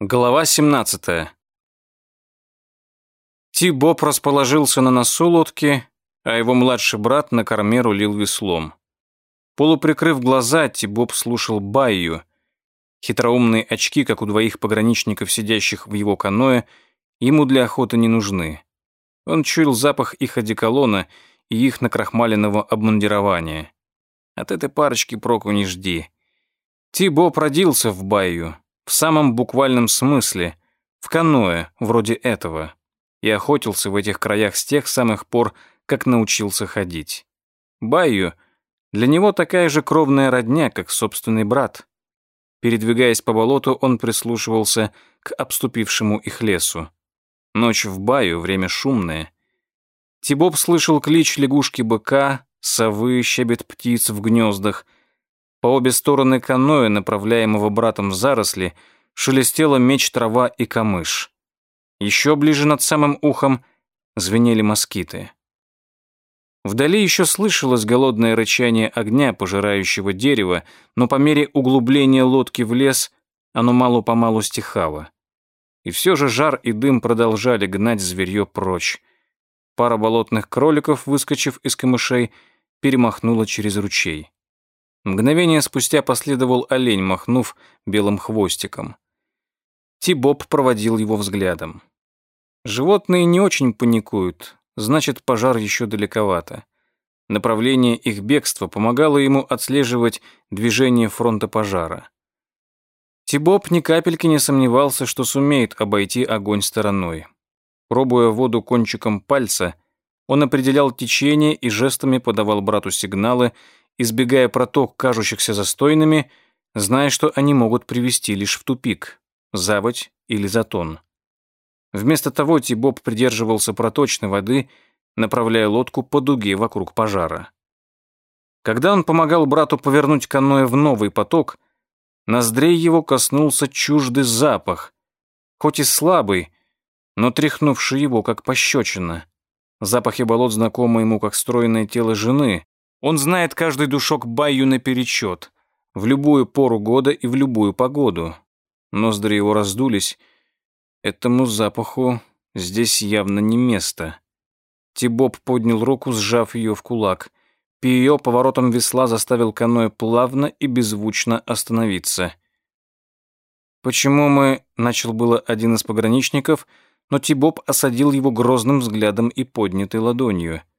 Глава 17. Ти-Боб расположился на носу лодки, а его младший брат на корме рулил веслом. Полуприкрыв глаза, Ти-Боб слушал Байю. Хитроумные очки, как у двоих пограничников, сидящих в его каное, ему для охоты не нужны. Он чуял запах их одеколона и их накрахмаленного обмундирования. От этой парочки проку не жди. Ти-Боб родился в Байю, в самом буквальном смысле, в каноэ, вроде этого, и охотился в этих краях с тех самых пор, как научился ходить. Байю для него такая же кровная родня, как собственный брат. Передвигаясь по болоту, он прислушивался к обступившему их лесу. Ночь в баю, время шумное. Тибоб слышал клич лягушки-быка, совы, щебет птиц в гнездах, по обе стороны каноэ, направляемого братом в заросли, шелестела меч трава и камыш. Еще ближе над самым ухом звенели москиты. Вдали еще слышалось голодное рычание огня, пожирающего дерево, но по мере углубления лодки в лес оно мало-помалу стихало. И все же жар и дым продолжали гнать зверье прочь. Пара болотных кроликов, выскочив из камышей, перемахнула через ручей. Мгновение спустя последовал олень, махнув белым хвостиком. Тибоб проводил его взглядом. Животные не очень паникуют, значит, пожар еще далековато. Направление их бегства помогало ему отслеживать движение фронта пожара. Тибоб ни капельки не сомневался, что сумеет обойти огонь стороной. Пробуя воду кончиком пальца, он определял течение и жестами подавал брату сигналы, избегая проток, кажущихся застойными, зная, что они могут привести лишь в тупик, заводь или затон. Вместо того Тибоб придерживался проточной воды, направляя лодку по дуге вокруг пожара. Когда он помогал брату повернуть каноэ в новый поток, ноздрей его коснулся чуждый запах, хоть и слабый, но тряхнувший его, как пощечина. Запахи болот знакомы ему, как стройное тело жены, он знает каждый душок баю наперечет, в любую пору года и в любую погоду. Ноздри его раздулись. Этому запаху здесь явно не место. Тибоб поднял руку, сжав ее в кулак. Пио поворотом весла заставил каноэ плавно и беззвучно остановиться. «Почему мы...» — начал было один из пограничников, но Тибоб осадил его грозным взглядом и поднятой ладонью —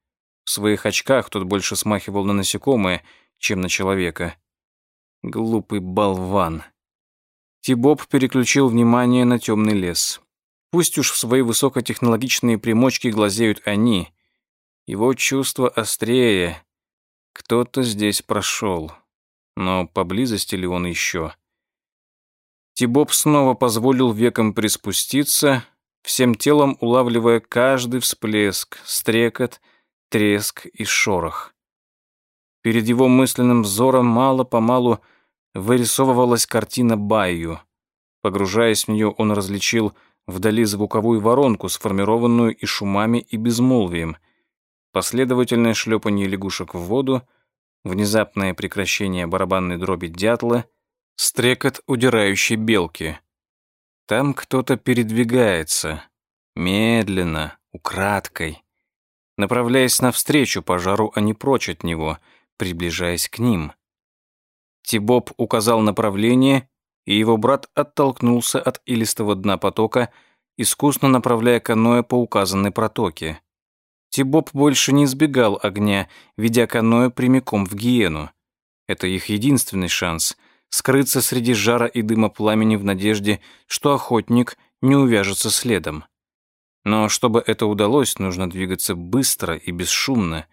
в своих очках тот больше смахивал на насекомое, чем на человека. Глупый болван. Тибоб переключил внимание на темный лес. Пусть уж в свои высокотехнологичные примочки глазеют они. Его чувство острее. Кто-то здесь прошел. Но поблизости ли он еще? Тибоб снова позволил векам приспуститься, всем телом улавливая каждый всплеск, стрекот — треск и шорох. Перед его мысленным взором мало-помалу вырисовывалась картина Байю. Погружаясь в нее, он различил вдали звуковую воронку, сформированную и шумами, и безмолвием, последовательное шлепанье лягушек в воду, внезапное прекращение барабанной дроби дятла, стрекот удирающей белки. Там кто-то передвигается, медленно, украдкой направляясь навстречу пожару, а не прочь от него, приближаясь к ним. Тибоб указал направление, и его брат оттолкнулся от илистого дна потока, искусно направляя каноэ по указанной протоке. Тибоб больше не избегал огня, ведя каноэ прямиком в гиену. Это их единственный шанс — скрыться среди жара и дыма пламени в надежде, что охотник не увяжется следом. Но чтобы это удалось, нужно двигаться быстро и бесшумно.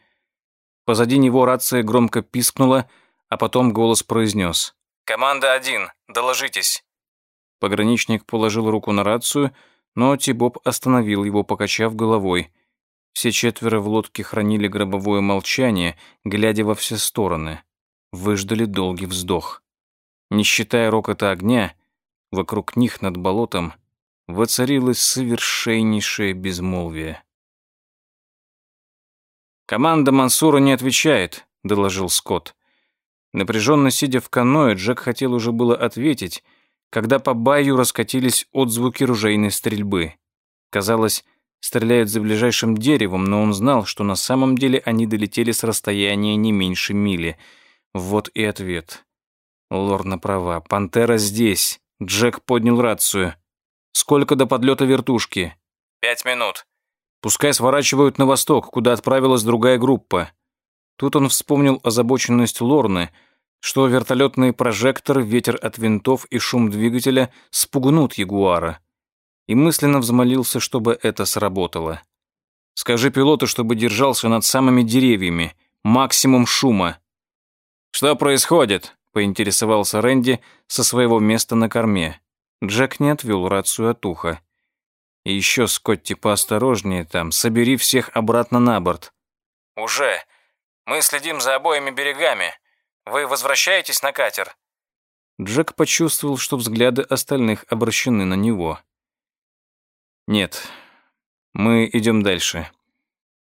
Позади него рация громко пискнула, а потом голос произнес. «Команда один, доложитесь». Пограничник положил руку на рацию, но Тибоб остановил его, покачав головой. Все четверо в лодке хранили гробовое молчание, глядя во все стороны. Выждали долгий вздох. Не считая рокота огня, вокруг них над болотом воцарилось совершеннейшее безмолвие. «Команда Мансура не отвечает», — доложил Скотт. Напряженно сидя в каное, Джек хотел уже было ответить, когда по баю раскатились отзвуки ружейной стрельбы. Казалось, стреляют за ближайшим деревом, но он знал, что на самом деле они долетели с расстояния не меньше мили. Вот и ответ. Лорна права. Пантера здесь. Джек поднял рацию. Сколько до подлета вертушки? Пять минут. Пускай сворачивают на восток, куда отправилась другая группа. Тут он вспомнил озабоченность Лорны, что вертолетный прожектор, ветер от винтов и шум двигателя спугнут Ягуара. И мысленно взмолился, чтобы это сработало. «Скажи пилоту, чтобы держался над самыми деревьями. Максимум шума». «Что происходит?» — поинтересовался Рэнди со своего места на корме. Джек не отвел рацию от уха. «И еще, Скотти, поосторожнее там. Собери всех обратно на борт». «Уже. Мы следим за обоими берегами. Вы возвращаетесь на катер?» Джек почувствовал, что взгляды остальных обращены на него. «Нет, мы идем дальше.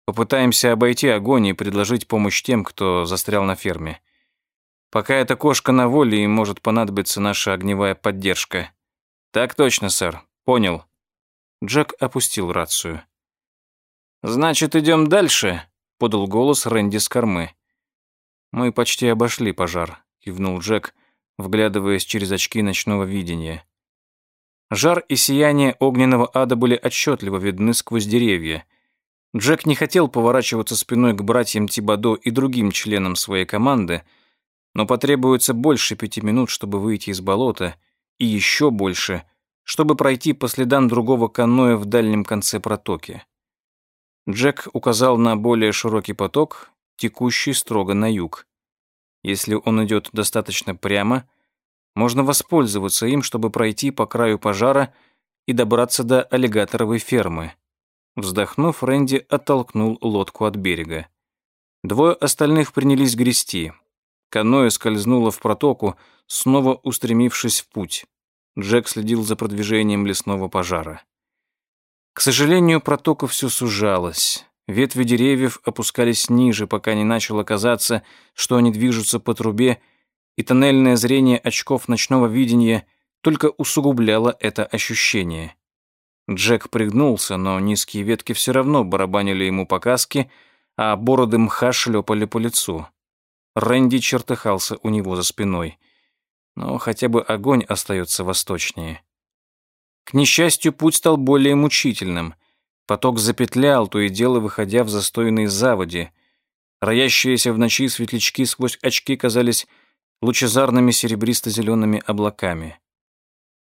Попытаемся обойти огонь и предложить помощь тем, кто застрял на ферме. Пока эта кошка на воле, им может понадобиться наша огневая поддержка». «Так точно, сэр. Понял». Джек опустил рацию. «Значит, идем дальше?» — подал голос Рэнди с кормы. «Мы почти обошли пожар», — кивнул Джек, вглядываясь через очки ночного видения. Жар и сияние огненного ада были отчетливо видны сквозь деревья. Джек не хотел поворачиваться спиной к братьям Тибадо и другим членам своей команды, но потребуется больше пяти минут, чтобы выйти из болота, и еще больше, чтобы пройти по следам другого каноэ в дальнем конце протоки. Джек указал на более широкий поток, текущий строго на юг. Если он идет достаточно прямо, можно воспользоваться им, чтобы пройти по краю пожара и добраться до аллигаторовой фермы. Вздохнув, Рэнди оттолкнул лодку от берега. Двое остальных принялись грести. Каноэ скользнуло в протоку, снова устремившись в путь. Джек следил за продвижением лесного пожара. К сожалению, протока все сужалась. Ветви деревьев опускались ниже, пока не начало казаться, что они движутся по трубе, и тоннельное зрение очков ночного видения только усугубляло это ощущение. Джек пригнулся, но низкие ветки все равно барабанили ему по каске, а бороды мха шлепали по лицу. Рэнди чертыхался у него за спиной. Но хотя бы огонь остается восточнее. К несчастью, путь стал более мучительным. Поток запетлял, то и дело выходя в застойные заводи. Роящиеся в ночи светлячки сквозь очки казались лучезарными серебристо-зелеными облаками.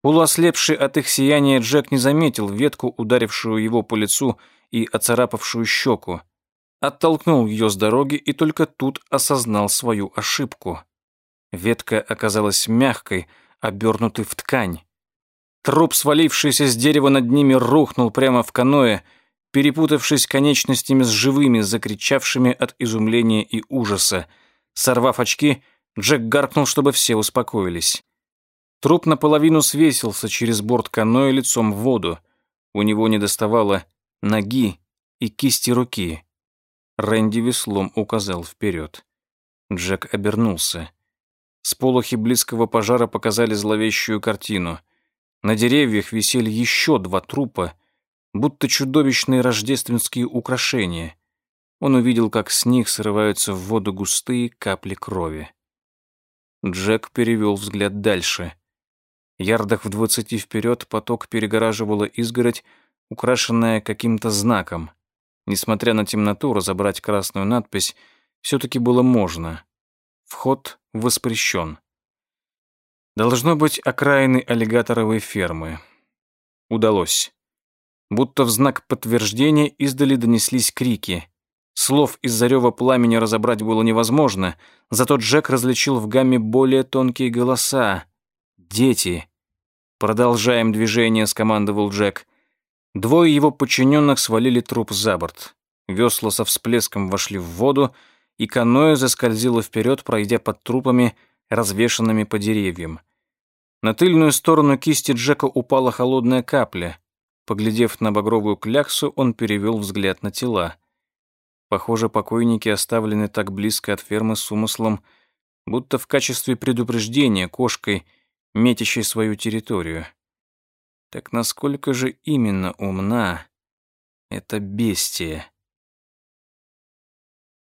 Полуослепший от их сияния Джек не заметил ветку, ударившую его по лицу и оцарапавшую щеку. Оттолкнул ее с дороги и только тут осознал свою ошибку. Ветка оказалась мягкой, обернутой в ткань. Труп, свалившийся с дерева над ними, рухнул прямо в каноэ, перепутавшись конечностями с живыми, закричавшими от изумления и ужаса. Сорвав очки, Джек гаркнул, чтобы все успокоились. Труп наполовину свесился через борт каноэ лицом в воду. У него не доставало ноги и кисти руки. Рэнди веслом указал вперед. Джек обернулся. Сполохи близкого пожара показали зловещую картину. На деревьях висели еще два трупа, будто чудовищные рождественские украшения. Он увидел, как с них срываются в воду густые капли крови. Джек перевел взгляд дальше. Ярдах в двадцати вперед поток перегораживала изгородь, украшенная каким-то знаком. Несмотря на темноту, разобрать красную надпись все-таки было можно. Вход воспрещен. Должно быть окраины аллигаторовой фермы. Удалось. Будто в знак подтверждения издали донеслись крики. Слов из-за рева пламени разобрать было невозможно, зато Джек различил в гамме более тонкие голоса. «Дети!» «Продолжаем движение», — скомандовал Джек. Двое его подчиненных свалили труп за борт. Весла со всплеском вошли в воду, и каноэ заскользило вперед, пройдя под трупами, развешанными по деревьям. На тыльную сторону кисти Джека упала холодная капля. Поглядев на багровую кляксу, он перевел взгляд на тела. Похоже, покойники оставлены так близко от фермы с умыслом, будто в качестве предупреждения кошкой, метящей свою территорию. Так насколько же именно умна эта бестия?